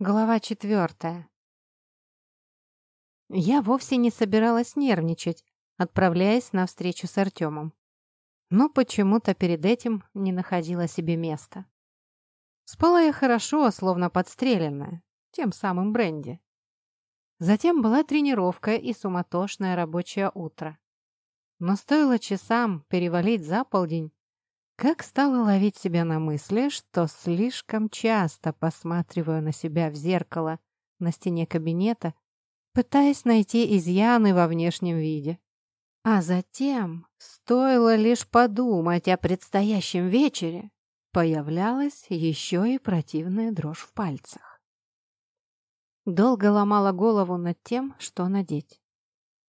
Глава четвертая. Я вовсе не собиралась нервничать, отправляясь на встречу с Артемом. Но почему-то перед этим не находила себе места. Спала я хорошо, словно подстреленная, тем самым бренди. Затем была тренировка и суматошное рабочее утро. Но стоило часам перевалить за полдень, как стала ловить себя на мысли, что слишком часто посматриваю на себя в зеркало на стене кабинета, пытаясь найти изъяны во внешнем виде. А затем, стоило лишь подумать о предстоящем вечере, появлялась еще и противная дрожь в пальцах. Долго ломала голову над тем, что надеть.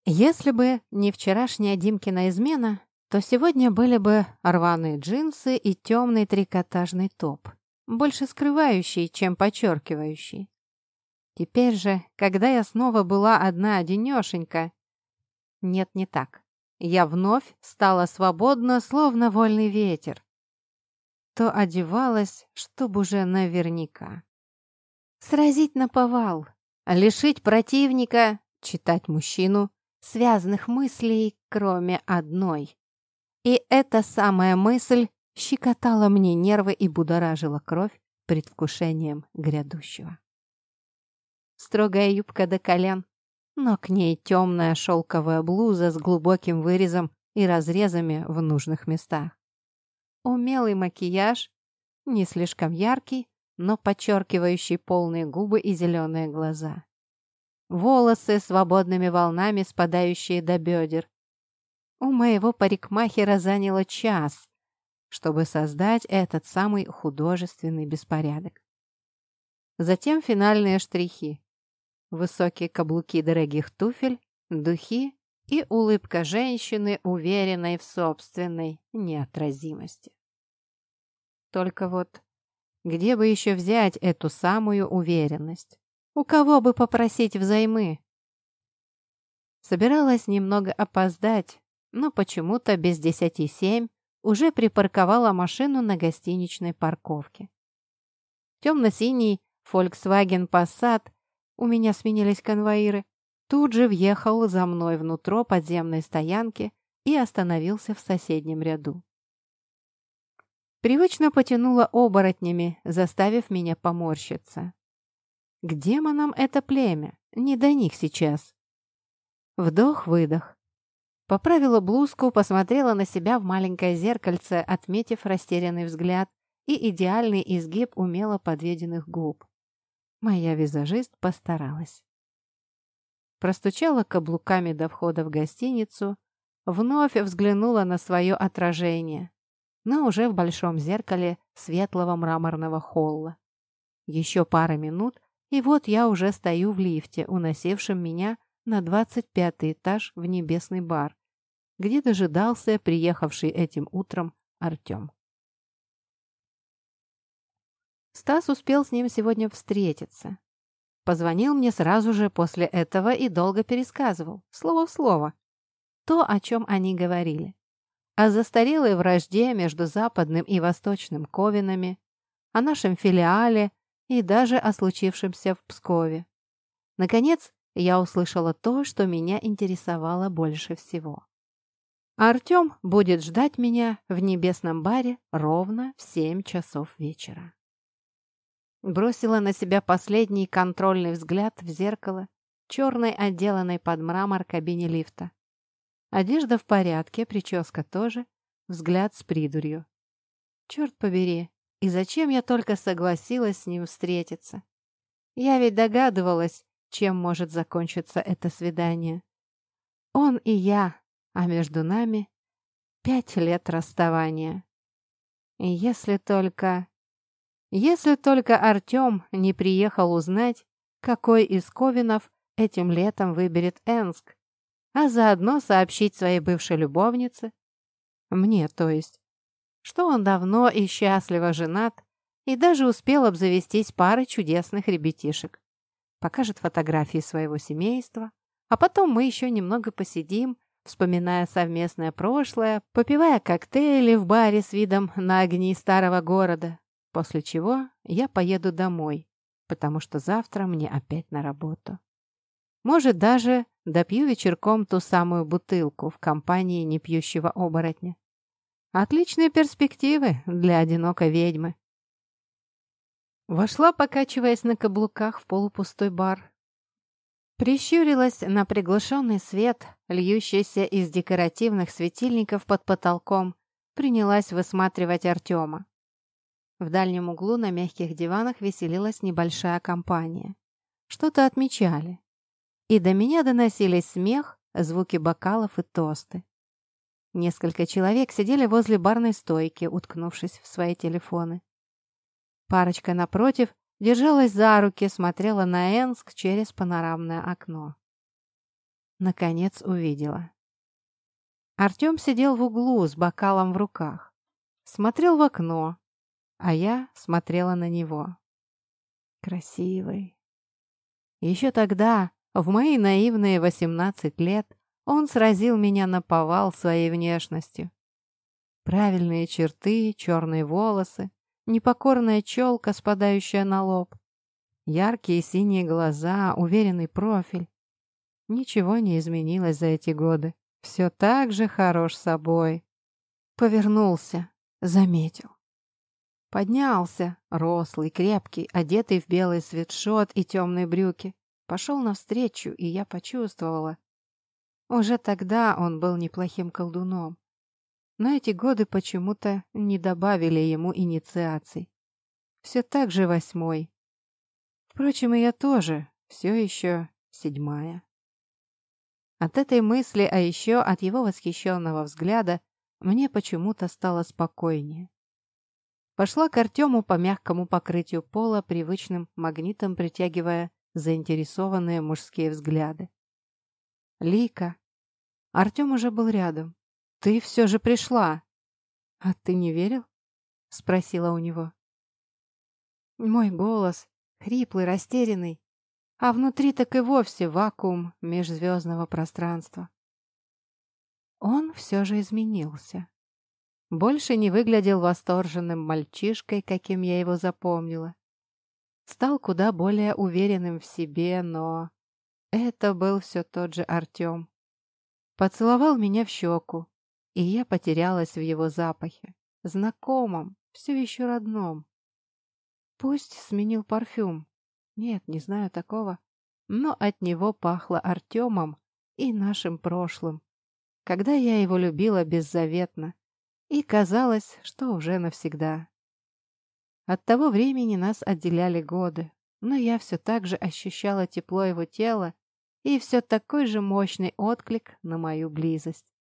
Если бы не вчерашняя Димкина измена, то сегодня были бы рваные джинсы и темный трикотажный топ, больше скрывающий, чем подчеркивающий. Теперь же, когда я снова была одна-одинешенька... Нет, не так. Я вновь стала свободна, словно вольный ветер. То одевалась, чтобы уже наверняка. Сразить на повал, лишить противника, читать мужчину, связанных мыслей, кроме одной. И эта самая мысль щекотала мне нервы и будоражила кровь предвкушением грядущего. Строгая юбка до колен, но к ней темная шелковая блуза с глубоким вырезом и разрезами в нужных местах. Умелый макияж, не слишком яркий, но подчеркивающий полные губы и зеленые глаза. Волосы свободными волнами, спадающие до бедер, у моего парикмахера заняло час, чтобы создать этот самый художественный беспорядок. Затем финальные штрихи. Высокие каблуки дорогих туфель, духи и улыбка женщины, уверенной в собственной неотразимости. Только вот где бы еще взять эту самую уверенность? У кого бы попросить взаймы? Собиралась немного опоздать, но почему-то без десяти семь уже припарковала машину на гостиничной парковке. Темно-синий Volkswagen Passat, у меня сменились конвоиры, тут же въехал за мной внутрь подземной стоянки и остановился в соседнем ряду. Привычно потянула оборотнями, заставив меня поморщиться. К демонам это племя, не до них сейчас. Вдох-выдох. Поправила блузку, посмотрела на себя в маленькое зеркальце, отметив растерянный взгляд и идеальный изгиб умело подведенных губ. Моя визажист постаралась. Простучала каблуками до входа в гостиницу, вновь взглянула на свое отражение, но уже в большом зеркале светлого мраморного холла. Еще пара минут, и вот я уже стою в лифте, уносившем меня на двадцать пятый этаж в небесный бар, где дожидался приехавший этим утром Артем. Стас успел с ним сегодня встретиться. Позвонил мне сразу же после этого и долго пересказывал, слово в слово, то, о чем они говорили. О застарелой вражде между западным и восточным Ковинами, о нашем филиале и даже о случившемся в Пскове. Наконец, я услышала то, что меня интересовало больше всего. Артем будет ждать меня в небесном баре ровно в семь часов вечера. Бросила на себя последний контрольный взгляд в зеркало, черной отделанной под мрамор кабине лифта. Одежда в порядке, прическа тоже, взгляд с придурью. Черт побери, и зачем я только согласилась с ним встретиться? Я ведь догадывалась, чем может закончиться это свидание. Он и я а между нами пять лет расставания. И если только... Если только Артем не приехал узнать, какой из Ковинов этим летом выберет Энск, а заодно сообщить своей бывшей любовнице, мне то есть, что он давно и счастливо женат и даже успел обзавестись парой чудесных ребятишек. Покажет фотографии своего семейства, а потом мы еще немного посидим вспоминая совместное прошлое, попивая коктейли в баре с видом на огни старого города, после чего я поеду домой, потому что завтра мне опять на работу. Может, даже допью вечерком ту самую бутылку в компании непьющего оборотня. Отличные перспективы для одинокой ведьмы. Вошла, покачиваясь на каблуках в полупустой бар. Прищурилась на приглушенный свет, льющийся из декоративных светильников под потолком, принялась высматривать Артема. В дальнем углу на мягких диванах веселилась небольшая компания. Что-то отмечали. И до меня доносились смех, звуки бокалов и тосты. Несколько человек сидели возле барной стойки, уткнувшись в свои телефоны. Парочка напротив держалась за руки, смотрела на Энск через панорамное окно. Наконец увидела. Артем сидел в углу с бокалом в руках. Смотрел в окно, а я смотрела на него. Красивый. Еще тогда, в мои наивные 18 лет, он сразил меня на повал своей внешностью. Правильные черты, черные волосы, непокорная челка, спадающая на лоб, яркие синие глаза, уверенный профиль. Ничего не изменилось за эти годы. Все так же хорош собой. Повернулся, заметил. Поднялся, рослый, крепкий, одетый в белый свитшот и темные брюки. Пошел навстречу, и я почувствовала. Уже тогда он был неплохим колдуном. Но эти годы почему-то не добавили ему инициаций. Все так же восьмой. Впрочем, и я тоже все еще седьмая. От этой мысли, а еще от его восхищенного взгляда, мне почему-то стало спокойнее. Пошла к Артему по мягкому покрытию пола, привычным магнитом притягивая заинтересованные мужские взгляды. «Лика!» Артем уже был рядом. «Ты все же пришла!» «А ты не верил?» — спросила у него. Мой голос, хриплый, растерянный, а внутри так и вовсе вакуум межзвездного пространства. Он все же изменился. Больше не выглядел восторженным мальчишкой, каким я его запомнила. Стал куда более уверенным в себе, но... Это был все тот же Артем. Поцеловал меня в щеку, и я потерялась в его запахе. Знакомом, все еще родном. Пусть сменил парфюм. Нет, не знаю такого. Но от него пахло Артемом и нашим прошлым. Когда я его любила беззаветно, и казалось, что уже навсегда. От того времени нас отделяли годы, но я все так же ощущала тепло его тела и все такой же мощный отклик на мою близость.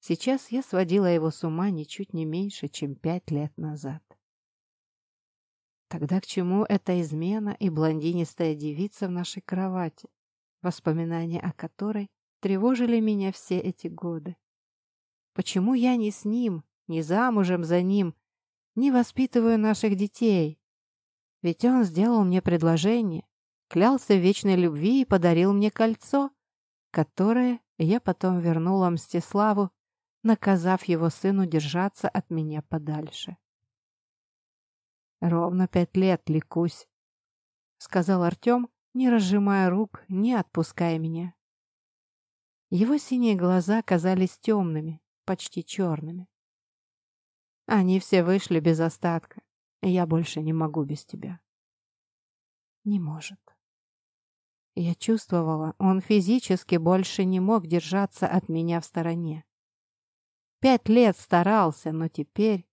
Сейчас я сводила его с ума ничуть не меньше, чем пять лет назад. Тогда к чему эта измена и блондинистая девица в нашей кровати, воспоминания о которой тревожили меня все эти годы? Почему я не с ним, не замужем за ним, не воспитываю наших детей? Ведь он сделал мне предложение, клялся в вечной любви и подарил мне кольцо, которое я потом вернула Мстиславу, наказав его сыну держаться от меня подальше. «Ровно пять лет, ликусь», — сказал Артем, не разжимая рук, не отпуская меня. Его синие глаза казались темными, почти черными. Они все вышли без остатка, я больше не могу без тебя. Не может. Я чувствовала, он физически больше не мог держаться от меня в стороне. Пять лет старался, но теперь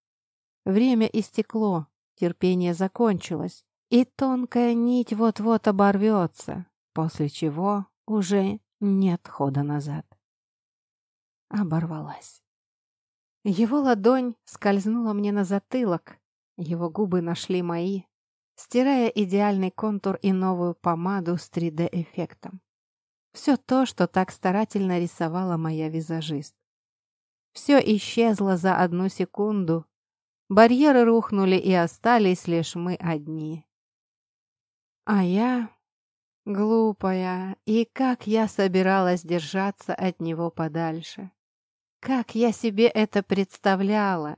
время истекло, терпение закончилось, и тонкая нить вот-вот оборвется, после чего уже нет хода назад. Оборвалась. Его ладонь скользнула мне на затылок, его губы нашли мои, стирая идеальный контур и новую помаду с 3D-эффектом. Все то, что так старательно рисовала моя визажист. Все исчезло за одну секунду. Барьеры рухнули, и остались лишь мы одни. А я... Глупая, и как я собиралась держаться от него подальше. Как я себе это представляла?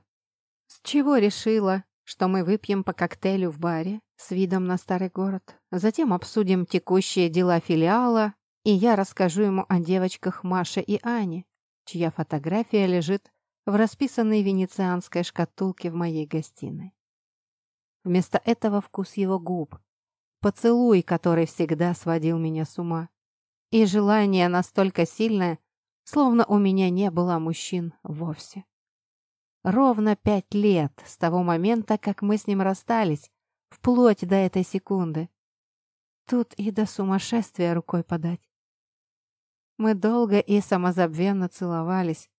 С чего решила, что мы выпьем по коктейлю в баре с видом на старый город, затем обсудим текущие дела филиала, и я расскажу ему о девочках Маше и Ане, чья фотография лежит в расписанной венецианской шкатулке в моей гостиной. Вместо этого вкус его губ, поцелуй, который всегда сводил меня с ума, и желание настолько сильное, словно у меня не было мужчин вовсе. Ровно пять лет с того момента, как мы с ним расстались, вплоть до этой секунды. Тут и до сумасшествия рукой подать. Мы долго и самозабвенно целовались.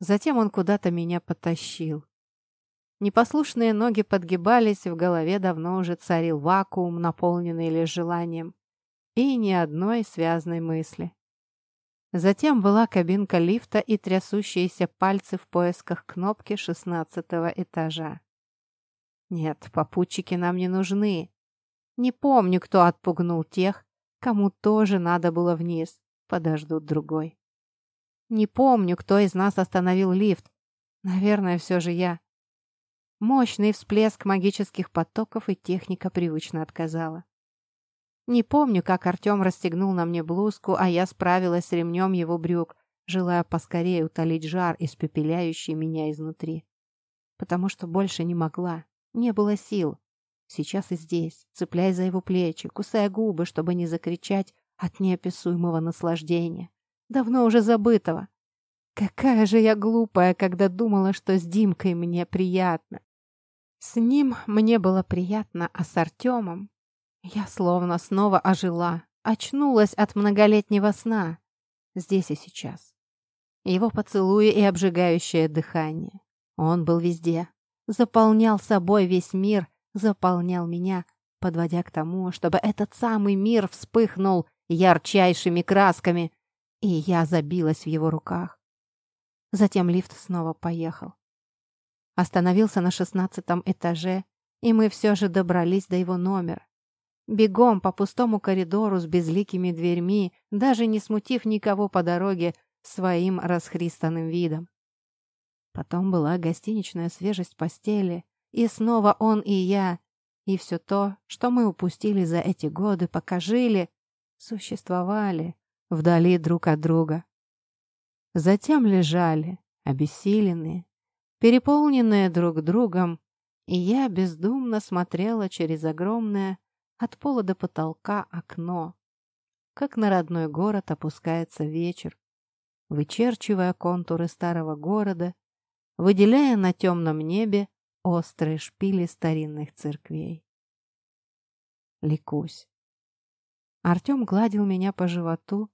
Затем он куда-то меня потащил. Непослушные ноги подгибались, в голове давно уже царил вакуум, наполненный лишь желанием. И ни одной связной мысли. Затем была кабинка лифта и трясущиеся пальцы в поисках кнопки шестнадцатого этажа. Нет, попутчики нам не нужны. Не помню, кто отпугнул тех, кому тоже надо было вниз подождут другой. Не помню, кто из нас остановил лифт. Наверное, все же я. Мощный всплеск магических потоков, и техника привычно отказала. Не помню, как Артем расстегнул на мне блузку, а я справилась с ремнем его брюк, желая поскорее утолить жар, испепеляющий меня изнутри. Потому что больше не могла, не было сил. Сейчас и здесь, цепляясь за его плечи, кусая губы, чтобы не закричать от неописуемого наслаждения, давно уже забытого. Какая же я глупая, когда думала, что с Димкой мне приятно. С ним мне было приятно, а с Артемом я словно снова ожила, очнулась от многолетнего сна, здесь и сейчас. Его поцелуи и обжигающее дыхание. Он был везде, заполнял собой весь мир, заполнял меня, подводя к тому, чтобы этот самый мир вспыхнул ярчайшими красками, и я забилась в его руках. Затем лифт снова поехал. Остановился на шестнадцатом этаже, и мы все же добрались до его номера. Бегом по пустому коридору с безликими дверьми, даже не смутив никого по дороге своим расхристанным видом. Потом была гостиничная свежесть постели, и снова он и я, и все то, что мы упустили за эти годы, пока жили, существовали вдали друг от друга. Затем лежали, обессиленные, переполненные друг другом, и я бездумно смотрела через огромное от пола до потолка окно, как на родной город опускается вечер, вычерчивая контуры старого города, выделяя на темном небе острые шпили старинных церквей. Ликусь. Артем гладил меня по животу,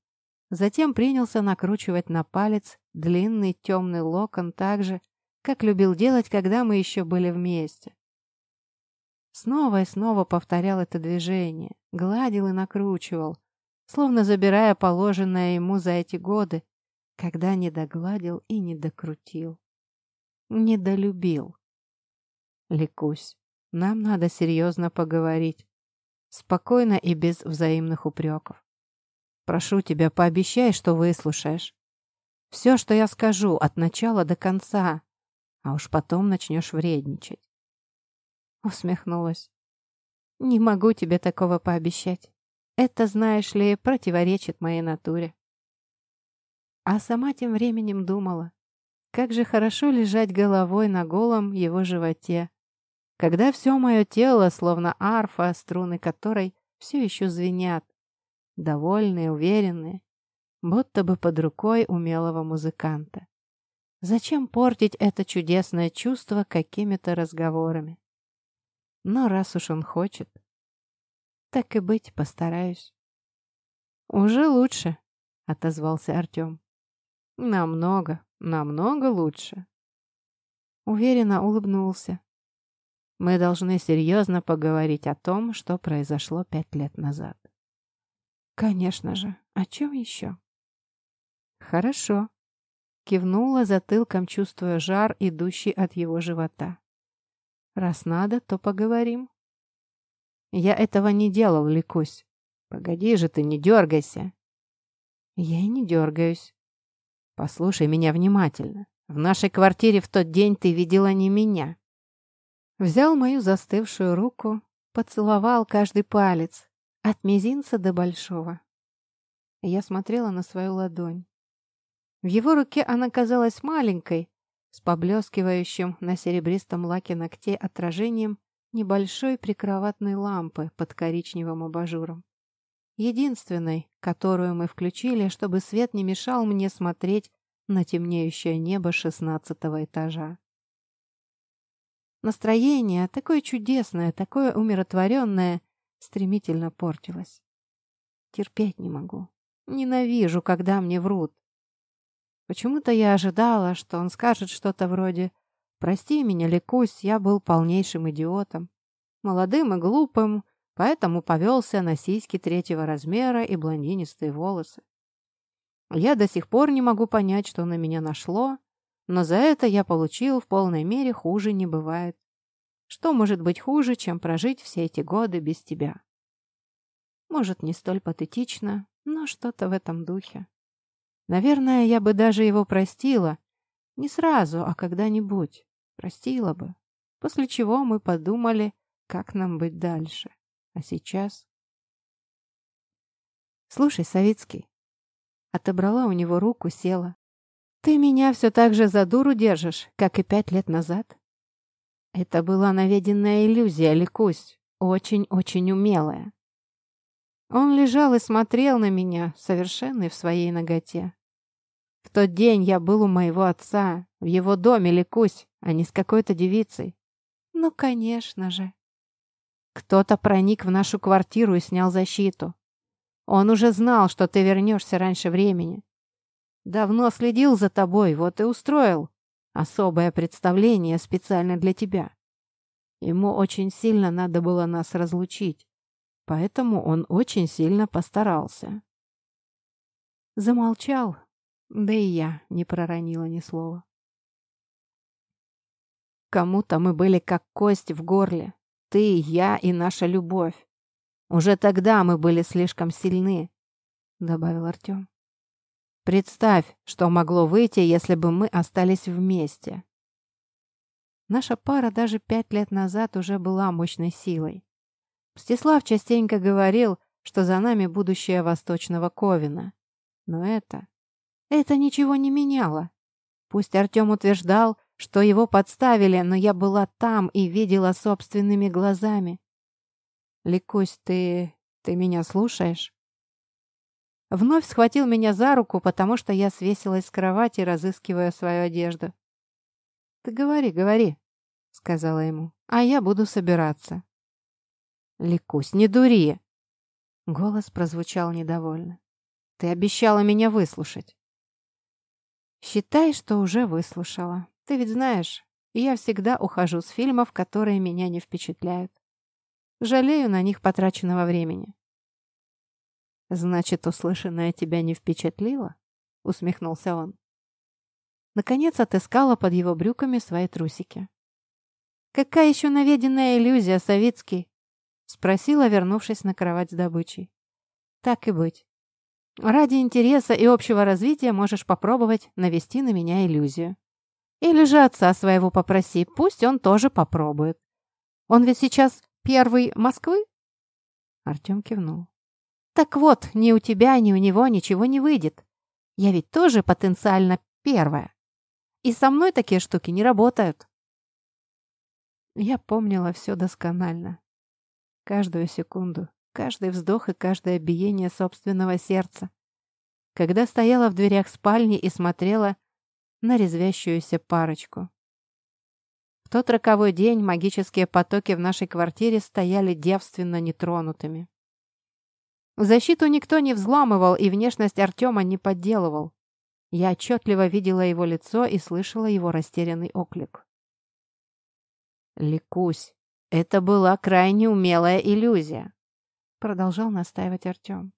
затем принялся накручивать на палец длинный темный локон так же, как любил делать, когда мы еще были вместе. Снова и снова повторял это движение, гладил и накручивал, словно забирая положенное ему за эти годы, когда не догладил и не докрутил. Недолюбил. Ликусь, нам надо серьезно поговорить. Спокойно и без взаимных упреков. Прошу тебя, пообещай, что выслушаешь. Все, что я скажу, от начала до конца, а уж потом начнешь вредничать. Усмехнулась. Не могу тебе такого пообещать. Это, знаешь ли, противоречит моей натуре. А сама тем временем думала, как же хорошо лежать головой на голом его животе, когда все мое тело, словно арфа, струны которой все еще звенят, довольные, уверенные, будто бы под рукой умелого музыканта. Зачем портить это чудесное чувство какими-то разговорами? Но раз уж он хочет, так и быть, постараюсь. «Уже лучше», — отозвался Артем. «Намного, намного лучше». Уверенно улыбнулся. Мы должны серьезно поговорить о том, что произошло пять лет назад. Конечно же. О чем еще? Хорошо. Кивнула затылком, чувствуя жар, идущий от его живота. Раз надо, то поговорим. Я этого не делал, Ликусь. Погоди же ты, не дергайся. Я и не дергаюсь. Послушай меня внимательно. В нашей квартире в тот день ты видела не меня. Взял мою застывшую руку, поцеловал каждый палец, от мизинца до большого. Я смотрела на свою ладонь. В его руке она казалась маленькой, с поблескивающим на серебристом лаке ногтей отражением небольшой прикроватной лампы под коричневым абажуром. Единственной, которую мы включили, чтобы свет не мешал мне смотреть на темнеющее небо шестнадцатого этажа. Настроение, такое чудесное, такое умиротворенное, стремительно портилось. Терпеть не могу. Ненавижу, когда мне врут. Почему-то я ожидала, что он скажет что-то вроде «Прости меня, Ликусь, я был полнейшим идиотом, молодым и глупым, поэтому повелся на сиськи третьего размера и блондинистые волосы. Я до сих пор не могу понять, что на меня нашло, но за это я получил в полной мере хуже не бывает. Что может быть хуже, чем прожить все эти годы без тебя? Может, не столь патетично, но что-то в этом духе. Наверное, я бы даже его простила. Не сразу, а когда-нибудь. Простила бы. После чего мы подумали, как нам быть дальше. А сейчас... «Слушай, Савицкий». Отобрала у него руку, села. «Ты меня все так же за дуру держишь, как и пять лет назад?» Это была наведенная иллюзия, Ликусь, очень-очень умелая. Он лежал и смотрел на меня, совершенный в своей ноготе. В тот день я был у моего отца, в его доме, Ликусь, а не с какой-то девицей. Ну, конечно же. Кто-то проник в нашу квартиру и снял защиту. Он уже знал, что ты вернешься раньше времени. Давно следил за тобой, вот и устроил особое представление специально для тебя. Ему очень сильно надо было нас разлучить, поэтому он очень сильно постарался. Замолчал, да и я не проронила ни слова. Кому-то мы были как кость в горле. Ты, я и наша любовь. Уже тогда мы были слишком сильны, — добавил Артем. Представь, что могло выйти, если бы мы остались вместе. Наша пара даже пять лет назад уже была мощной силой. Мстислав частенько говорил, что за нами будущее Восточного Ковина. Но это... Это ничего не меняло. Пусть Артем утверждал, что его подставили, но я была там и видела собственными глазами. «Ликусь, ты... ты меня слушаешь?» Вновь схватил меня за руку, потому что я свесилась с кровати, разыскивая свою одежду. «Ты говори, говори», — сказала ему, — «а я буду собираться». «Ликусь, не дури!» Голос прозвучал недовольно. «Ты обещала меня выслушать». «Считай, что уже выслушала. Ты ведь знаешь, я всегда ухожу с фильмов, которые меня не впечатляют. Жалею на них потраченного времени. «Значит, услышанное тебя не впечатлило?» — усмехнулся он. Наконец отыскала под его брюками свои трусики. «Какая еще наведенная иллюзия, Савицкий?» — спросила, вернувшись на кровать с добычей. «Так и быть. Ради интереса и общего развития можешь попробовать навести на меня иллюзию. Или же отца своего попроси, пусть он тоже попробует. Он ведь сейчас первый Москвы?» Артем кивнул. Так вот, ни у тебя, ни у него ничего не выйдет. Я ведь тоже потенциально первая. И со мной такие штуки не работают. Я помнила все досконально. Каждую секунду, каждый вздох и каждое биение собственного сердца. Когда стояла в дверях спальни и смотрела на резвящуюся парочку. В тот роковой день магические потоки в нашей квартире стояли девственно нетронутыми. Защиту никто не взламывал и внешность Артема не подделывал. Я отчетливо видела его лицо и слышала его растерянный оклик. «Ликусь, это была крайне умелая иллюзия», — продолжал настаивать Артем.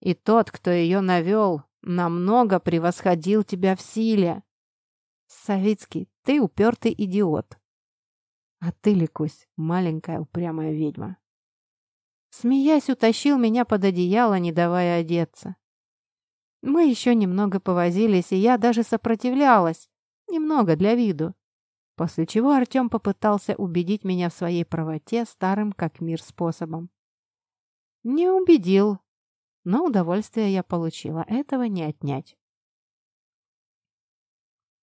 «И тот, кто ее навел, намного превосходил тебя в силе. Савицкий, ты упертый идиот. А ты, Ликусь, маленькая упрямая ведьма. Смеясь, утащил меня под одеяло, не давая одеться. Мы еще немного повозились, и я даже сопротивлялась. Немного, для виду. После чего Артем попытался убедить меня в своей правоте старым как мир способом. Не убедил, но удовольствие я получила, этого не отнять.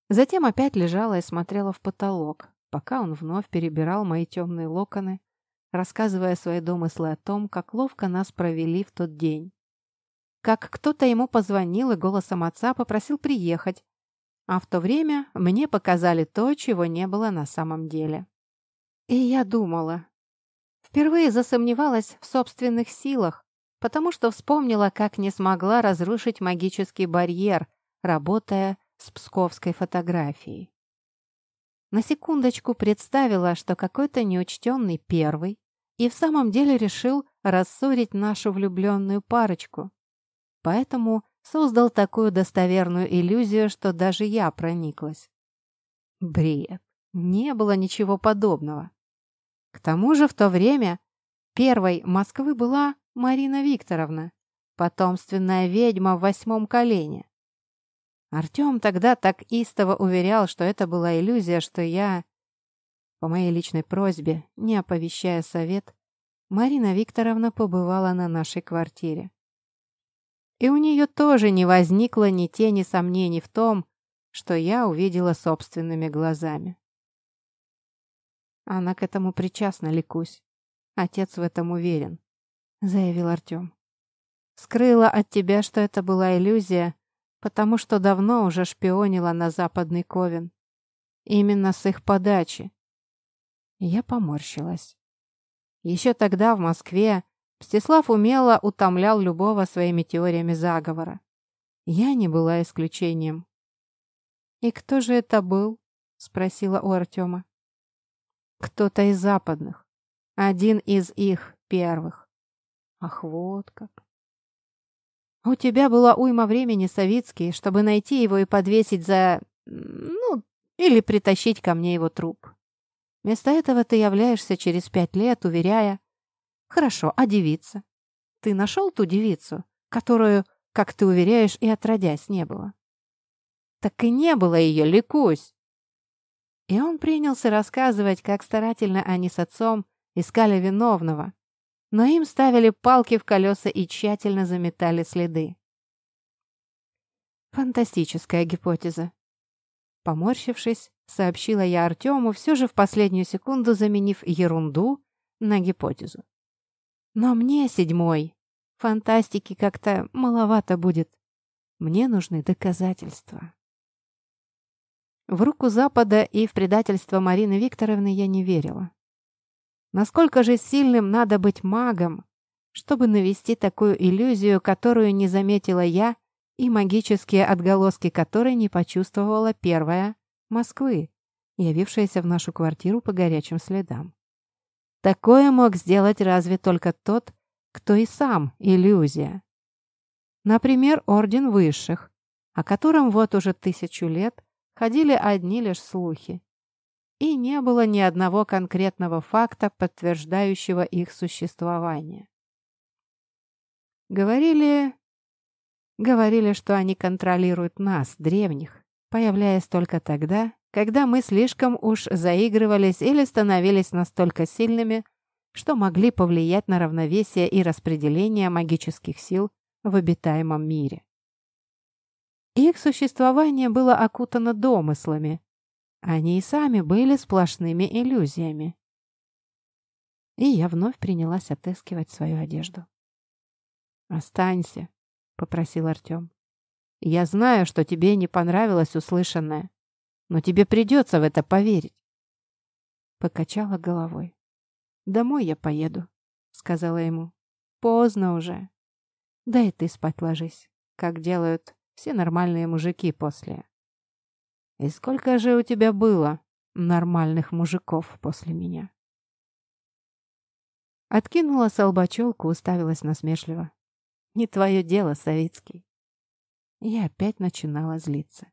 Затем опять лежала и смотрела в потолок, пока он вновь перебирал мои темные локоны, рассказывая свои домыслы о том, как ловко нас провели в тот день. Как кто-то ему позвонил и голосом отца попросил приехать, а в то время мне показали то, чего не было на самом деле. И я думала. Впервые засомневалась в собственных силах, потому что вспомнила, как не смогла разрушить магический барьер, работая с псковской фотографией. На секундочку представила, что какой-то неучтенный первый и в самом деле решил рассорить нашу влюбленную парочку. Поэтому создал такую достоверную иллюзию, что даже я прониклась. Бред. Не было ничего подобного. К тому же в то время первой Москвы была Марина Викторовна, потомственная ведьма в восьмом колене. Артем тогда так истово уверял, что это была иллюзия, что я, по моей личной просьбе, не оповещая совет, Марина Викторовна побывала на нашей квартире. И у нее тоже не возникло ни тени сомнений в том, что я увидела собственными глазами. Она к этому причастна, Ликусь. Отец в этом уверен, — заявил Артем. Скрыла от тебя, что это была иллюзия, потому что давно уже шпионила на западный Ковен. Именно с их подачи. Я поморщилась. Еще тогда в Москве Мстислав умело утомлял любого своими теориями заговора. Я не была исключением. «И кто же это был?» — спросила у Артема. «Кто-то из западных. Один из их первых». «Ах, вот как!» «У тебя была уйма времени, Савицкий, чтобы найти его и подвесить за... ну, или притащить ко мне его труп. Вместо этого ты являешься через пять лет, уверяя, Хорошо, а девица? Ты нашел ту девицу, которую, как ты уверяешь, и отродясь не было? Так и не было ее, ликусь. И он принялся рассказывать, как старательно они с отцом искали виновного, но им ставили палки в колеса и тщательно заметали следы. Фантастическая гипотеза. Поморщившись, сообщила я Артему, все же в последнюю секунду заменив ерунду на гипотезу. Но мне седьмой. Фантастики как-то маловато будет. Мне нужны доказательства. В руку Запада и в предательство Марины Викторовны я не верила. Насколько же сильным надо быть магом, чтобы навести такую иллюзию, которую не заметила я, и магические отголоски которой не почувствовала первая Москвы, явившаяся в нашу квартиру по горячим следам. Такое мог сделать разве только тот, кто и сам иллюзия. Например, Орден Высших, о котором вот уже тысячу лет ходили одни лишь слухи. И не было ни одного конкретного факта, подтверждающего их существование. Говорили... Говорили, что они контролируют нас, древних, появляясь только тогда, когда мы слишком уж заигрывались или становились настолько сильными, что могли повлиять на равновесие и распределение магических сил в обитаемом мире. Их существование было окутано домыслами. Они и сами были сплошными иллюзиями. И я вновь принялась отыскивать свою одежду. «Останься», — попросил Артем. «Я знаю, что тебе не понравилось услышанное но тебе придется в это поверить. Покачала головой. «Домой я поеду», — сказала ему. «Поздно уже. Да и ты спать ложись, как делают все нормальные мужики после». «И сколько же у тебя было нормальных мужиков после меня?» Откинула с уставилась насмешливо. «Не твое дело, Савицкий». Я опять начинала злиться.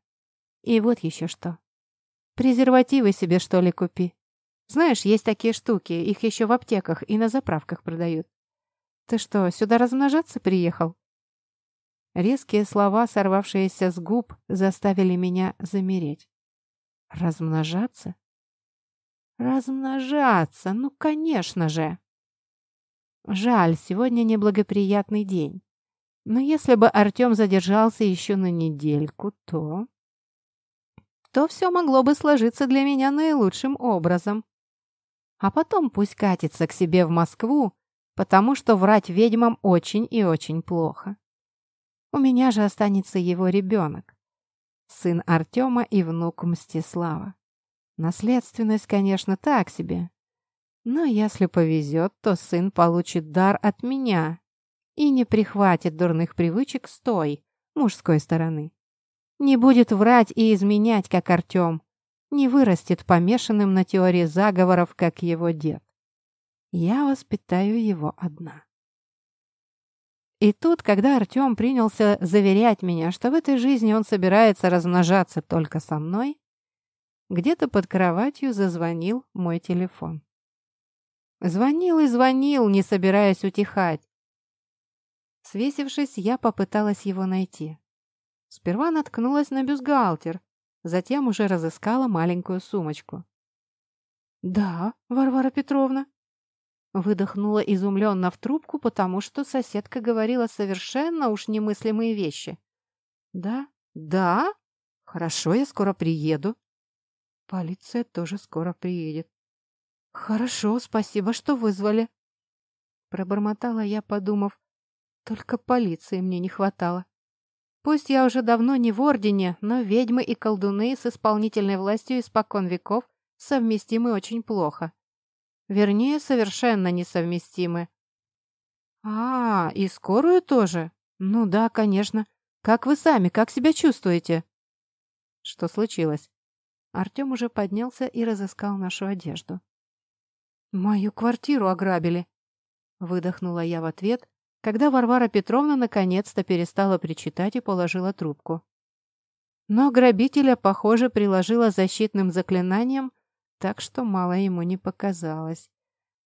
И вот еще что. Презервативы себе, что ли, купи. Знаешь, есть такие штуки, их еще в аптеках и на заправках продают. Ты что, сюда размножаться приехал?» Резкие слова, сорвавшиеся с губ, заставили меня замереть. «Размножаться? Размножаться, ну, конечно же. Жаль, сегодня неблагоприятный день. Но если бы Артем задержался еще на недельку, то... То все могло бы сложиться для меня наилучшим образом. А потом пусть катится к себе в Москву, потому что врать ведьмам очень и очень плохо. У меня же останется его ребенок. Сын Артема и внук Мстислава. Наследственность, конечно, так себе. Но если повезет, то сын получит дар от меня и не прихватит дурных привычек с той, мужской стороны. Не будет врать и изменять, как Артем. Не вырастет помешанным на теории заговоров, как его дед. Я воспитаю его одна. И тут, когда Артем принялся заверять меня, что в этой жизни он собирается размножаться только со мной, где-то под кроватью зазвонил мой телефон. Звонил и звонил, не собираясь утихать. Свесившись, я попыталась его найти. Сперва наткнулась на бюстгальтер, затем уже разыскала маленькую сумочку. «Да, Варвара Петровна», Выдохнула изумленно в трубку, потому что соседка говорила совершенно уж немыслимые вещи. «Да? Да? Хорошо, я скоро приеду». «Полиция тоже скоро приедет». «Хорошо, спасибо, что вызвали». Пробормотала я, подумав. Только полиции мне не хватало. Пусть я уже давно не в Ордене, но ведьмы и колдуны с исполнительной властью испокон веков совместимы очень плохо. Вернее, совершенно несовместимы. А, и скорую тоже? Ну да, конечно. Как вы сами, как себя чувствуете? Что случилось? Артем уже поднялся и разыскал нашу одежду. «Мою квартиру ограбили!» Выдохнула я в ответ, когда Варвара Петровна наконец-то перестала причитать и положила трубку. Но грабителя, похоже, приложила защитным заклинанием так что мало ему не показалось.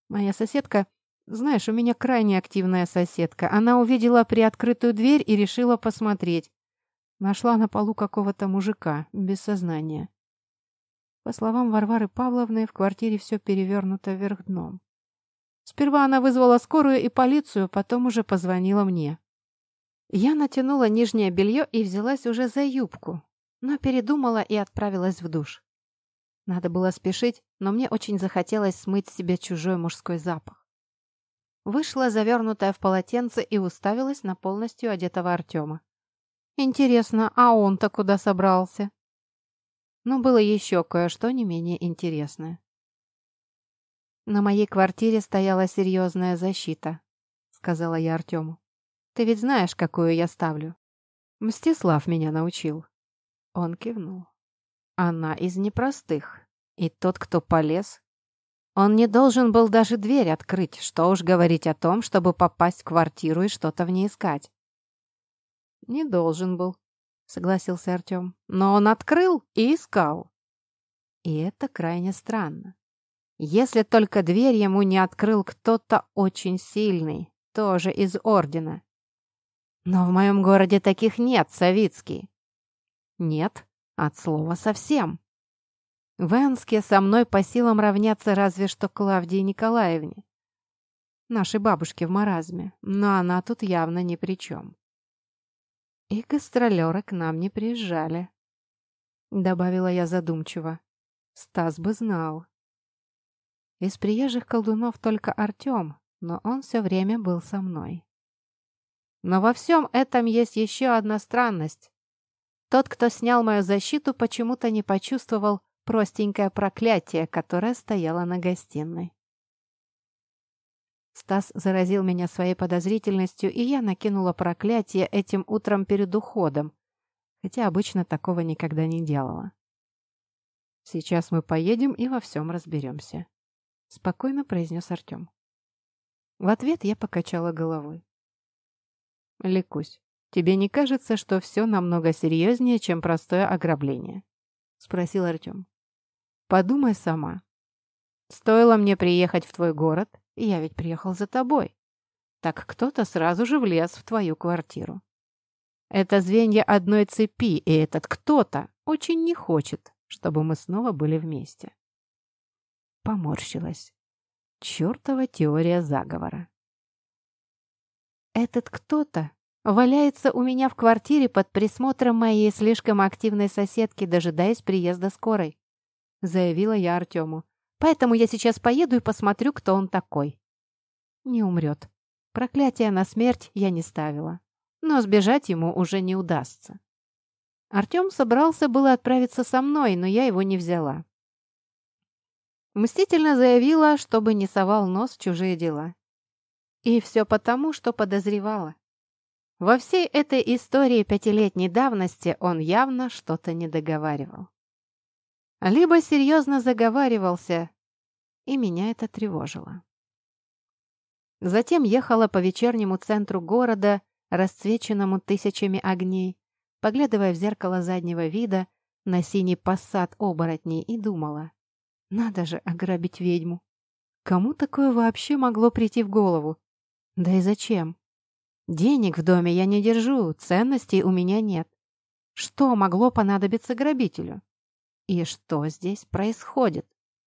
Моя соседка... Знаешь, у меня крайне активная соседка. Она увидела приоткрытую дверь и решила посмотреть. Нашла на полу какого-то мужика, без сознания. По словам Варвары Павловны, в квартире все перевернуто вверх дном. Сперва она вызвала скорую и полицию, потом уже позвонила мне. Я натянула нижнее белье и взялась уже за юбку, но передумала и отправилась в душ. Надо было спешить, но мне очень захотелось смыть с себя чужой мужской запах. Вышла, завернутая в полотенце, и уставилась на полностью одетого Артема. Интересно, а он-то куда собрался? Но было еще кое-что не менее интересное. «На моей квартире стояла серьезная защита», — сказала я Артему. «Ты ведь знаешь, какую я ставлю?» Мстислав меня научил. Он кивнул. Она из непростых. И тот, кто полез, он не должен был даже дверь открыть, что уж говорить о том, чтобы попасть в квартиру и что-то в ней искать. «Не должен был», — согласился Артем. «Но он открыл и искал». И это крайне странно. Если только дверь ему не открыл кто-то очень сильный, тоже из Ордена. Но в моем городе таких нет, Савицкий. Нет, от слова совсем. В Энске со мной по силам равняться разве что Клавдии Николаевне. Нашей бабушке в маразме, но она тут явно ни при чем. И гастролеры к нам не приезжали. Добавила я задумчиво. Стас бы знал. Из приезжих колдунов только Артем, но он все время был со мной. Но во всем этом есть еще одна странность. Тот, кто снял мою защиту, почему-то не почувствовал простенькое проклятие, которое стояло на гостиной. Стас заразил меня своей подозрительностью, и я накинула проклятие этим утром перед уходом, хотя обычно такого никогда не делала. «Сейчас мы поедем и во всем разберемся», — спокойно произнес Артем. В ответ я покачала головой. «Ликусь, «Тебе не кажется, что все намного серьезнее, чем простое ограбление?» — спросил Артем. «Подумай сама. Стоило мне приехать в твой город, я ведь приехал за тобой. Так кто-то сразу же влез в твою квартиру. Это звенья одной цепи, и этот кто-то очень не хочет, чтобы мы снова были вместе. Поморщилась. Чёртова теория заговора. Этот кто-то валяется у меня в квартире под присмотром моей слишком активной соседки, дожидаясь приезда скорой, заявила я Артему. Поэтому я сейчас поеду и посмотрю, кто он такой. Не умрет. Проклятие на смерть я не ставила. Но сбежать ему уже не удастся. Артем собрался было отправиться со мной, но я его не взяла. Мстительно заявила, чтобы не совал нос в чужие дела. И все потому, что подозревала. Во всей этой истории пятилетней давности он явно что-то не договаривал. Либо серьезно заговаривался, и меня это тревожило. Затем ехала по вечернему центру города, расцвеченному тысячами огней, поглядывая в зеркало заднего вида на синий посад оборотней и думала, надо же ограбить ведьму. Кому такое вообще могло прийти в голову? Да и зачем? Денег в доме я не держу, ценностей у меня нет. Что могло понадобиться грабителю? И что здесь происходит?